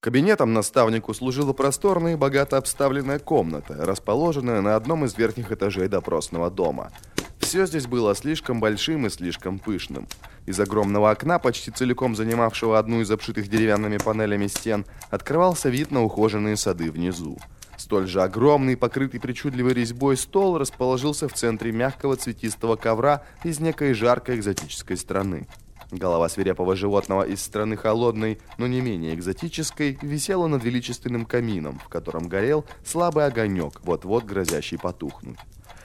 Кабинетом наставнику служила просторная и богато обставленная комната, расположенная на одном из верхних этажей допросного дома. Все здесь было слишком большим и слишком пышным. Из огромного окна, почти целиком занимавшего одну из обшитых деревянными панелями стен, открывался вид на ухоженные сады внизу. Столь же огромный, покрытый причудливой резьбой стол расположился в центре мягкого цветистого ковра из некой жаркой экзотической страны. Голова свирепого животного из страны холодной, но не менее экзотической, висела над величественным камином, в котором горел слабый огонек, вот-вот грозящий потухнуть.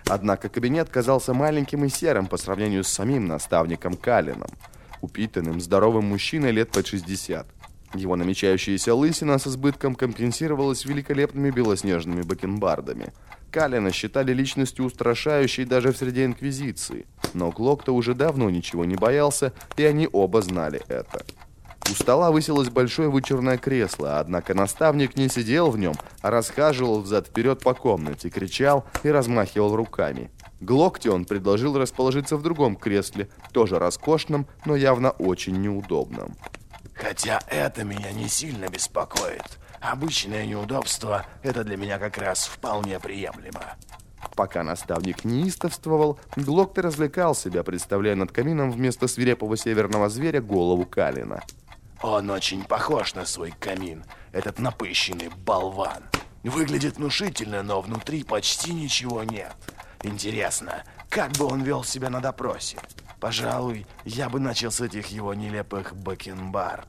Однако кабинет казался маленьким и серым по сравнению с самим наставником Калином, упитанным, здоровым мужчиной лет под 60. Его намечающаяся лысина с избытком компенсировалась великолепными белоснежными бакенбардами. Калина считали личностью устрашающей даже в среде Инквизиции, но Глокта уже давно ничего не боялся, и они оба знали это. У стола высилось большое вычурное кресло, однако наставник не сидел в нем, а расхаживал взад-вперед по комнате, кричал и размахивал руками. Глокте он предложил расположиться в другом кресле, тоже роскошном, но явно очень неудобном. Хотя это меня не сильно беспокоит. Обычное неудобство – это для меня как раз вполне приемлемо. Пока наставник неистовствовал, Глокта развлекал себя, представляя над камином вместо свирепого северного зверя голову Калина. Он очень похож на свой камин, этот напыщенный болван. Выглядит внушительно, но внутри почти ничего нет. Интересно, как бы он вел себя на допросе? Пожалуй, я бы начал с этих его нелепых бакенбард.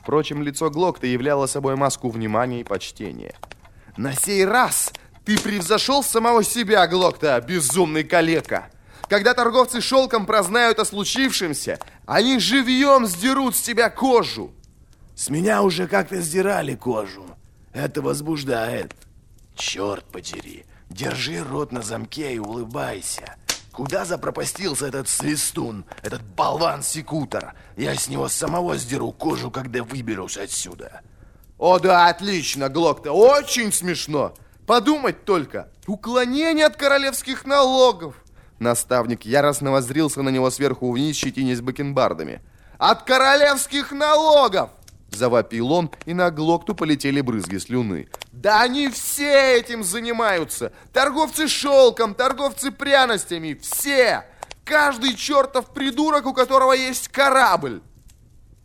Впрочем, лицо Глокта являло собой маску внимания и почтения. «На сей раз ты превзошел самого себя, Глокта, безумный калека!» Когда торговцы шелком прознают о случившемся, они живьем сдерут с тебя кожу. С меня уже как-то сдирали кожу. Это возбуждает. Черт подери, держи рот на замке и улыбайся. Куда запропастился этот свистун, этот болван-секутор? Я с него самого сдеру кожу, когда выберусь отсюда. О да, отлично, Глок-то, очень смешно. Подумать только, уклонение от королевских налогов. Наставник яростно воззрился на него сверху вниз, щетинясь бакенбардами. От королевских налогов! Завопил он, и на Глокту полетели брызги слюны. Да они все этим занимаются! Торговцы шелком, торговцы пряностями, все! Каждый чертов придурок, у которого есть корабль!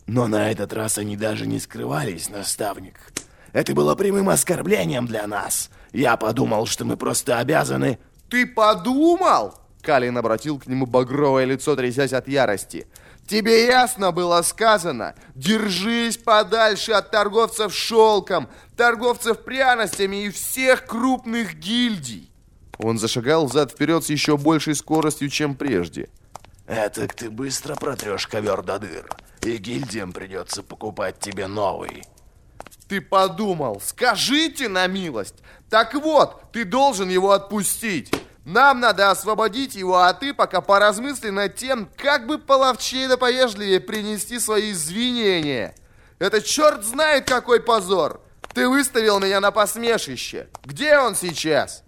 Но на этот раз они даже не скрывались, наставник. Это было прямым оскорблением для нас. Я подумал, что мы просто обязаны... Ты подумал? Калин обратил к нему багровое лицо, трясясь от ярости. Тебе ясно было сказано, держись подальше от торговцев шелком, торговцев пряностями и всех крупных гильдий. Он зашагал взад-вперед с еще большей скоростью, чем прежде. Этак ты быстро протрешь ковер до дыр, и гильдиям придется покупать тебе новый. Ты подумал, скажите на милость. Так вот, ты должен его отпустить. Нам надо освободить его, а ты пока поразмысли над тем, как бы половчее да повежливее принести свои извинения. Это черт знает какой позор. Ты выставил меня на посмешище. Где он сейчас?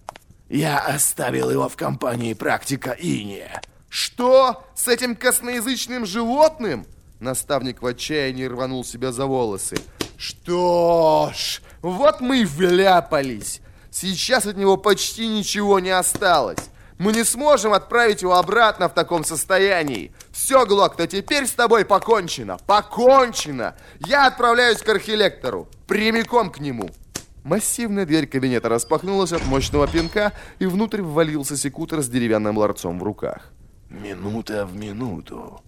Я оставил его в компании практика Иния. Что? С этим косноязычным животным? Наставник в отчаянии рванул себя за волосы. Что ж, вот мы и вляпались. Сейчас от него почти ничего не осталось. Мы не сможем отправить его обратно в таком состоянии. Все, Глок, то теперь с тобой покончено. Покончено. Я отправляюсь к архилектору. Прямиком к нему. Массивная дверь кабинета распахнулась от мощного пинка, и внутрь ввалился секутор с деревянным ларцом в руках. Минута в минуту.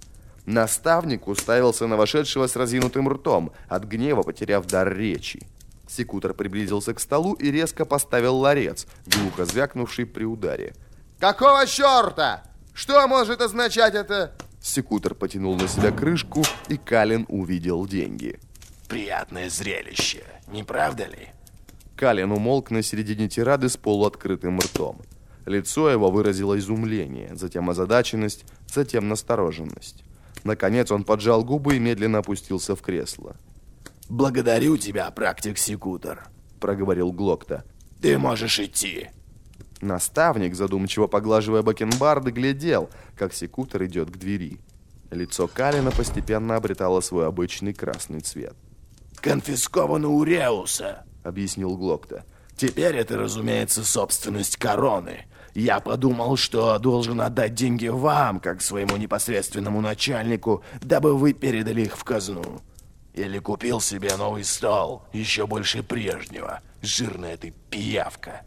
Наставник уставился на вошедшего с разинутым ртом, от гнева потеряв дар речи. Секутор приблизился к столу и резко поставил ларец, глухо звякнувший при ударе. «Какого черта? Что может означать это?» Секутор потянул на себя крышку, и Калин увидел деньги. «Приятное зрелище, не правда ли?» Калин умолк на середине тирады с полуоткрытым ртом. Лицо его выразило изумление, затем озадаченность, затем настороженность. Наконец он поджал губы и медленно опустился в кресло. «Благодарю тебя, практик Секутор», — проговорил Глокта. «Ты можешь идти». Наставник, задумчиво поглаживая бакенбарды, глядел, как Секутор идет к двери. Лицо Калина постепенно обретало свой обычный красный цвет. конфисковано у Реуса», — объяснил Глокта. «Теперь это, разумеется, собственность короны. Я подумал, что должен отдать деньги вам, как своему непосредственному начальнику, дабы вы передали их в казну. Или купил себе новый стол, еще больше прежнего. Жирная ты пиявка».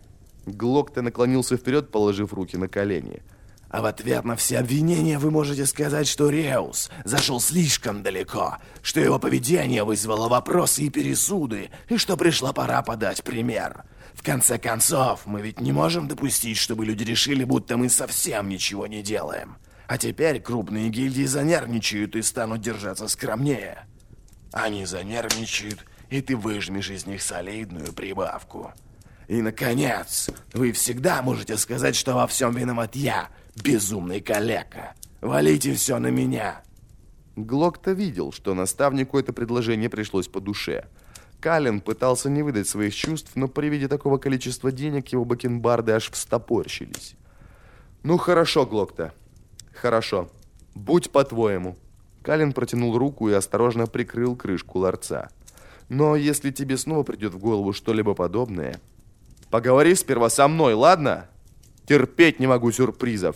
Глокта наклонился вперед, положив руки на колени. А в ответ на все обвинения вы можете сказать, что Реус зашел слишком далеко, что его поведение вызвало вопросы и пересуды, и что пришла пора подать пример. В конце концов, мы ведь не можем допустить, чтобы люди решили, будто мы совсем ничего не делаем. А теперь крупные гильдии занервничают и станут держаться скромнее. Они занервничают, и ты выжмешь из них солидную прибавку. И, наконец, вы всегда можете сказать, что во всем виноват я, безумный калека. Валите все на меня. Глок-то видел, что наставнику это предложение пришлось по душе. Калин пытался не выдать своих чувств, но при виде такого количества денег его бакенбарды аж встопорщились. «Ну хорошо, Глокта, хорошо. Будь по-твоему». Калин протянул руку и осторожно прикрыл крышку ларца. «Но если тебе снова придет в голову что-либо подобное, Поговори сперва со мной, ладно? Терпеть не могу сюрпризов.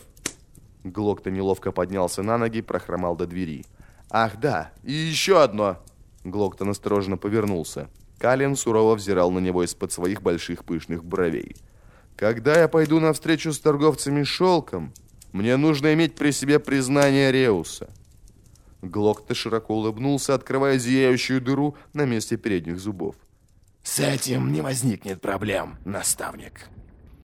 Глок-то неловко поднялся на ноги и прохромал до двери. Ах, да, и еще одно. Глок-то настороженно повернулся. Калин сурово взирал на него из-под своих больших пышных бровей. Когда я пойду на встречу с торговцами шелком, мне нужно иметь при себе признание Реуса. Глок-то широко улыбнулся, открывая зияющую дыру на месте передних зубов. С этим не возникнет проблем, наставник.